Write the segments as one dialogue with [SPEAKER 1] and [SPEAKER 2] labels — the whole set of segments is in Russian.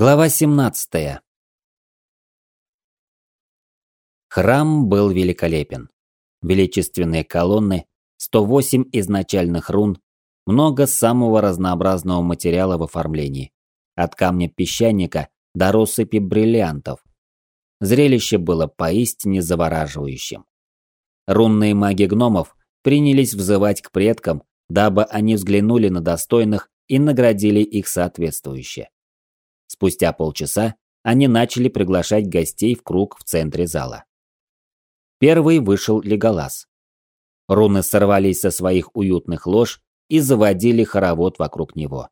[SPEAKER 1] Глава 17. Храм был великолепен. Величественные колонны, 108 изначальных рун, много самого разнообразного материала в оформлении. От камня песчаника до россыпи бриллиантов. Зрелище было поистине завораживающим. Рунные маги гномов принялись взывать к предкам, дабы они взглянули на достойных и наградили их соответствующе. Спустя полчаса они начали приглашать гостей в круг в центре зала. Первый вышел Леголас. Руны сорвались со своих уютных лож и заводили хоровод вокруг него.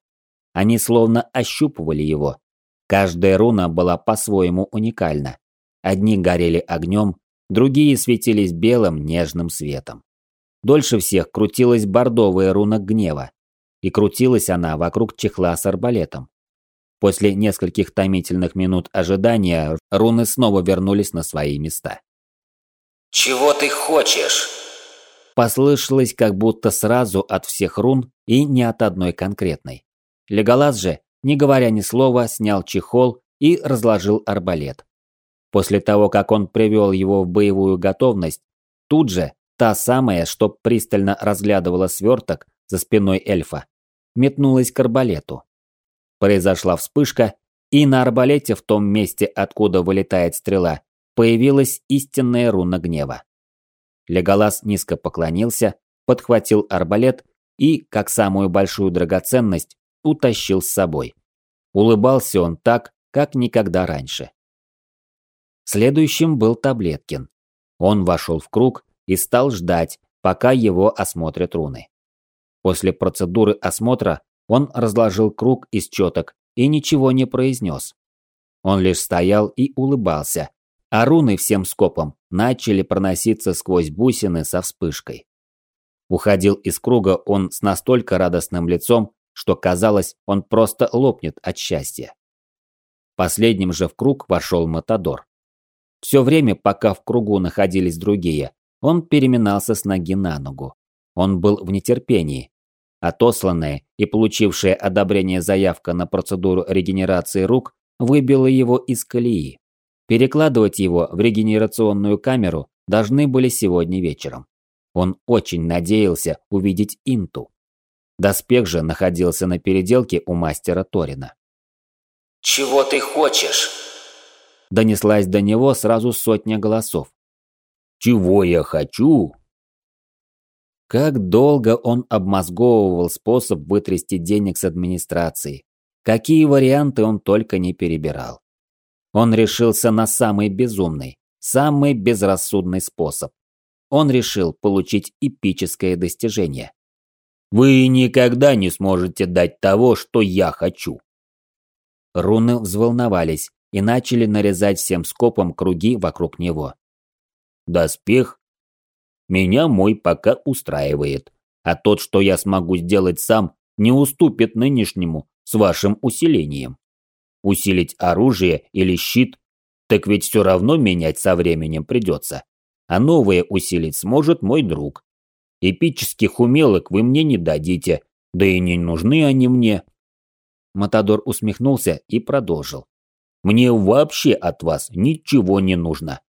[SPEAKER 1] Они словно ощупывали его. Каждая руна была по-своему уникальна. Одни горели огнем, другие светились белым нежным светом. Дольше всех крутилась бордовая руна гнева. И крутилась она вокруг чехла с арбалетом. После нескольких томительных минут ожидания руны снова вернулись на свои места.
[SPEAKER 2] «Чего ты хочешь?»
[SPEAKER 1] Послышалось как будто сразу от всех рун и не от одной конкретной. Леголас же, не говоря ни слова, снял чехол и разложил арбалет. После того, как он привел его в боевую готовность, тут же та самая, что пристально разглядывала сверток за спиной эльфа, метнулась к арбалету. Произошла вспышка, и на арбалете в том месте, откуда вылетает стрела, появилась истинная руна гнева. Леголас низко поклонился, подхватил арбалет и, как самую большую драгоценность, утащил с собой. Улыбался он так, как никогда раньше. Следующим был Таблеткин. Он вошел в круг и стал ждать, пока его осмотрят руны. После процедуры осмотра он разложил круг из четок и ничего не произнес. Он лишь стоял и улыбался, а руны всем скопом начали проноситься сквозь бусины со вспышкой. Уходил из круга он с настолько радостным лицом, что казалось, он просто лопнет от счастья. Последним же в круг вошел Матадор. Все время, пока в кругу находились другие, он переминался с ноги на ногу. Он был в нетерпении. Отосланная и получившая одобрение заявка на процедуру регенерации рук выбила его из колеи. Перекладывать его в регенерационную камеру должны были сегодня вечером. Он очень надеялся увидеть Инту. Доспех же находился на переделке у мастера Торина.
[SPEAKER 2] «Чего ты хочешь?»
[SPEAKER 1] Донеслась до него сразу сотня голосов.
[SPEAKER 3] «Чего я хочу?»
[SPEAKER 1] Как долго он обмозговывал способ вытрясти денег с администрации. Какие варианты он только не перебирал. Он решился на самый безумный, самый безрассудный способ. Он решил получить эпическое достижение.
[SPEAKER 3] Вы никогда не сможете дать того, что я хочу.
[SPEAKER 1] Руны взволновались и начали нарезать всем скопом круги вокруг него.
[SPEAKER 3] Доспех? Меня мой пока устраивает, а тот, что я смогу сделать сам, не уступит нынешнему с вашим усилением усилить оружие или щит, так ведь все равно менять со временем придется. А новое усилить сможет мой друг. Эпических умелок вы мне не дадите, да и не нужны они мне.
[SPEAKER 1] Матадор усмехнулся и продолжил.
[SPEAKER 3] Мне вообще от вас ничего не нужно.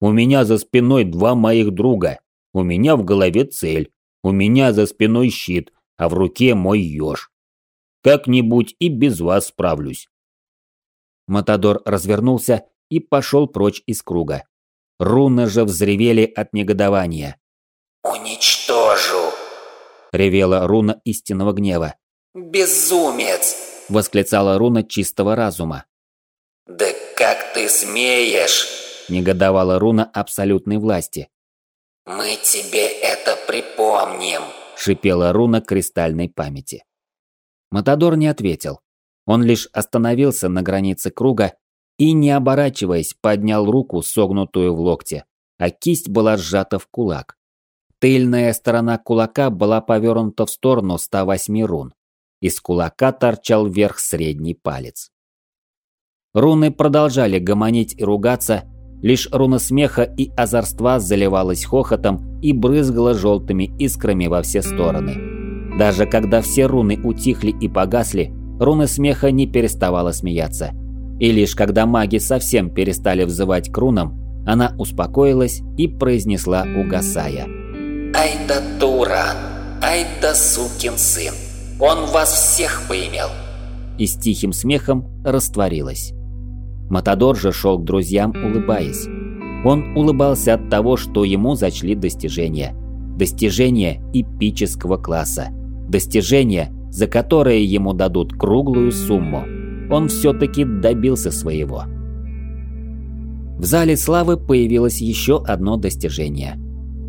[SPEAKER 3] У меня за спиной два моих друга. У меня в голове цель. У меня за спиной щит, а в руке мой еж. Как-нибудь и без вас справлюсь.
[SPEAKER 1] Матадор развернулся и пошел прочь из круга. Руны же взревели от негодования.
[SPEAKER 2] «Уничтожу!»
[SPEAKER 1] – ревела руна истинного гнева.
[SPEAKER 2] «Безумец!»
[SPEAKER 1] – восклицала руна чистого разума.
[SPEAKER 2] «Да как ты смеешь?»
[SPEAKER 1] – негодовала руна абсолютной власти.
[SPEAKER 2] «Мы тебе это припомним!»
[SPEAKER 1] – шипела руна кристальной памяти. Матадор не ответил. Он лишь остановился на границе круга и, не оборачиваясь, поднял руку, согнутую в локте, а кисть была сжата в кулак. Тыльная сторона кулака была повернута в сторону 108 рун. Из кулака торчал вверх средний палец. Руны продолжали гомонить и ругаться, лишь руна смеха и озорства заливалась хохотом и брызгала желтыми искрами во все стороны. Даже когда все руны утихли и погасли, руны смеха не переставала смеяться. И лишь когда маги совсем перестали взывать к рунам, она успокоилась и произнесла, угасая.
[SPEAKER 2] «Ай да дура! Ай да сукин сын! Он вас всех поимел!»
[SPEAKER 1] И с тихим смехом растворилась. Матадор же шел к друзьям, улыбаясь. Он улыбался от того, что ему зачли достижения. Достижения эпического класса. Достижения, за которые ему дадут круглую сумму. Он все-таки добился своего. В зале славы появилось еще одно достижение.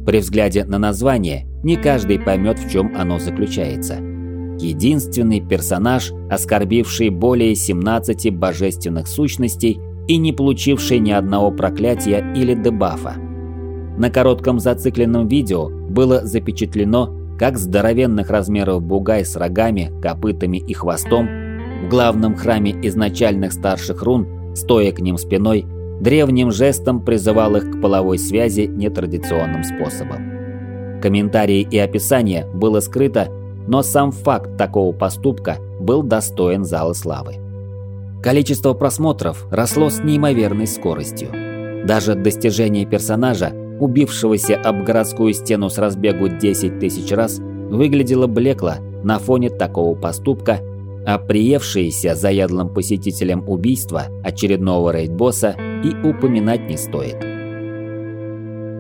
[SPEAKER 1] При взгляде на название не каждый поймет, в чем оно заключается. Единственный персонаж, оскорбивший более 17 божественных сущностей и не получивший ни одного проклятия или дебафа. На коротком зацикленном видео было запечатлено, как здоровенных размеров бугай с рогами, копытами и хвостом в главном храме изначальных старших рун, стоя к ним спиной, древним жестом призывал их к половой связи нетрадиционным способом. Комментарии и описание было скрыто, но сам факт такого поступка был достоин зала славы. Количество просмотров росло с неимоверной скоростью. Даже достижение персонажа, убившегося об городскую стену с разбегу 10 тысяч раз, выглядело блекло на фоне такого поступка, а приевшиеся заядлым посетителям убийства очередного рейд-босса и упоминать не стоит.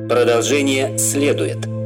[SPEAKER 2] Продолжение следует.